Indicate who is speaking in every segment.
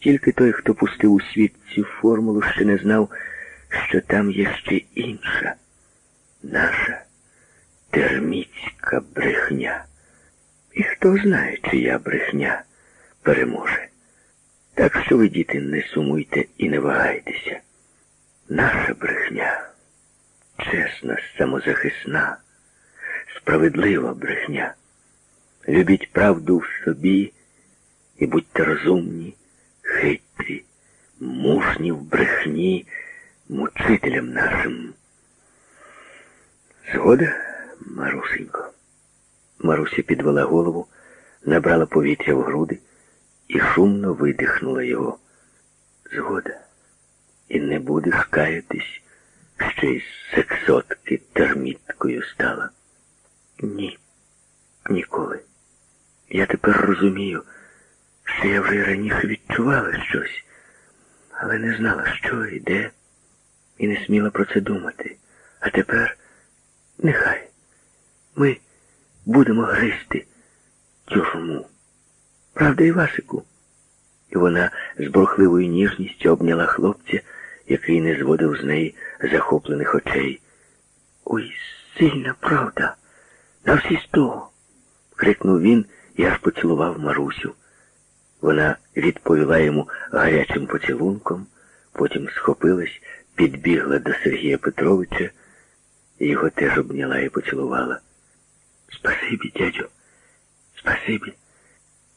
Speaker 1: Тільки той, хто пустив у світ цю формулу, ще не знав, що там є ще інша, наша терміцька брехня. І хто знає, чия брехня переможе. Так що ви, діти, не сумуйте і не вагайтеся. Наша брехня чесна, самозахисна, справедлива брехня. Любіть правду в собі і будьте розумні, хитрі, мужні в брехні мучителям нашим. Згода, Марусенько. Маруся підвела голову, набрала повітря в груди і шумно видихнула його. Згода. І не будеш каятись, що із сексотки терміткою стала. Ні, ніколи. Я тепер розумію, що я вже раніше відчувала щось, але не знала, що і де, і не сміла про це думати. А тепер нехай ми будемо гризти тюрму. Правда, Івасику? І вона з бурхливою ніжністю обняла хлопця, який не зводив з неї захоплених очей. Ой, сильна правда, на всі сто. крикнув він і аж поцілував Марусю. Вона відповіла йому гарячим поцілунком, потім схопилась, підбігла до Сергія Петровича його теж обняла і поцілувала. Спасибі, дядю, спасибі.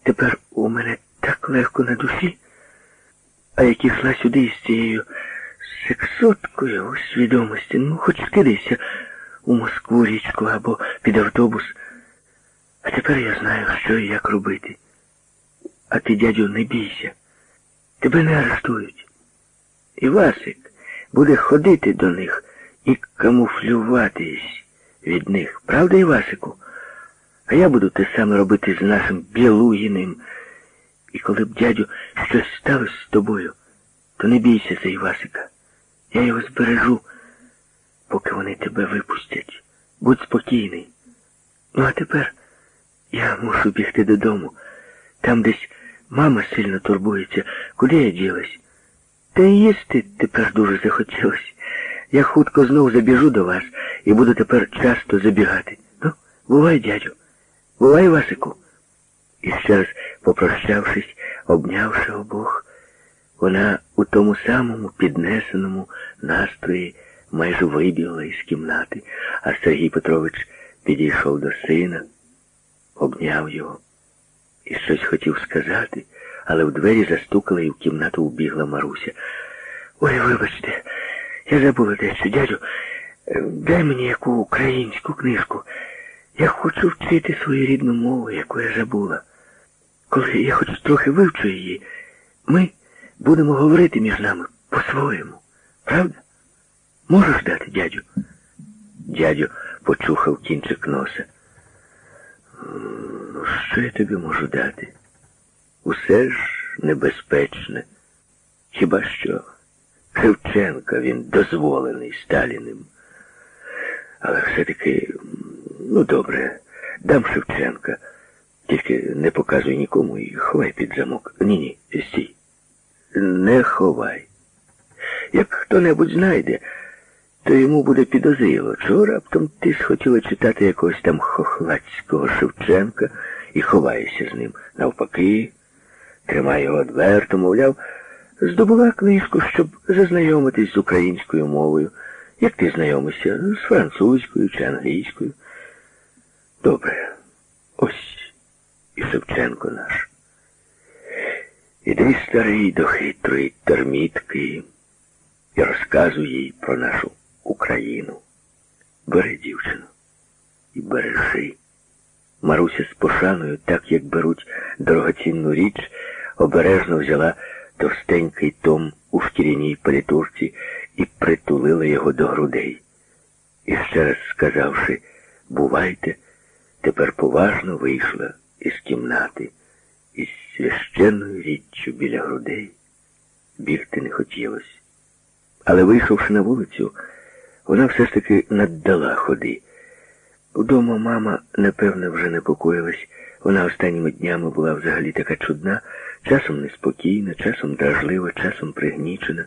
Speaker 1: Тепер у мене так легко на душі, а як йшла сюди із цією сексоткою у свідомості, ну хоч кидайся у Москву річку або під автобус. А тепер я знаю, що і як робити. А ти, дядю, не бійся. Тебе не арештують. І Васик буде ходити до них і камуфлюватись від них. Правда, Івасику? А я буду те саме робити з нашим Білуїним. І коли б, дядю, щось сталося з тобою, то не бійся за Івасика. Я його збережу, поки вони тебе випустять. Будь спокійний. Ну, а тепер я мушу бігти додому. Там десь мама сильно турбується, куди я ділась. Та й їсти тепер дуже захотілось. Я хутко знов забіжу до вас і буду тепер часто забігати. Ну, бувай, дядю. Бувай, Васику. І ще раз, попрощавшись, обнявши обох, вона у тому самому піднесеному настрої майже вибігла із кімнати, а Сергій Петрович підійшов до сина, обняв його і щось хотів сказати, але в двері застукали і в кімнату вбігла Маруся. Ой, вибачте, я забула дещо, дядю, дай мені яку українську книжку. Я хочу вчити свою рідну мову, яку я забула. Коли я хоч трохи вивчу її, ми будемо говорити між нами по-своєму. Правда? Можеш дати, дядю? Дядю почухав кінчик носа. Що я тобі можу дати? Усе ж небезпечне. Хіба що Шевченка він дозволений Сталіним. Але все-таки, ну добре, дам Шевченка. Тільки не показуй нікому і ховай під замок. Ні-ні, стій. Не ховай. Як хто-небудь знайде, то йому буде підозріло. Чого раптом ти схотіла читати якогось там хохлацького Шевченка і ховаєшся з ним. Навпаки, тримай його одверто, мовляв, здобула книжку, щоб зазнайомитись з українською мовою. Як ти знайомишся з французькою чи англійською? Добре. Ось і Шевченко наш. Іди старий до хитрої термітки і розказуй їй про нашу Україну. Бери, дівчину, і бережи. Маруся з пошаною, так як беруть дорогоцінну річ, обережно взяла товстенький том у шкіряній палітурці і притулила його до грудей. І ще раз сказавши, бувайте, тепер поважно вийшла із кімнати із священною річчю біля грудей. Бігти не хотілося. Але вийшовши на вулицю, вона все ж таки наддала ходи. Удома мама, напевно, вже непокоїлась. Вона останніми днями була взагалі така чудна, часом неспокійна, часом дражлива, часом пригнічена.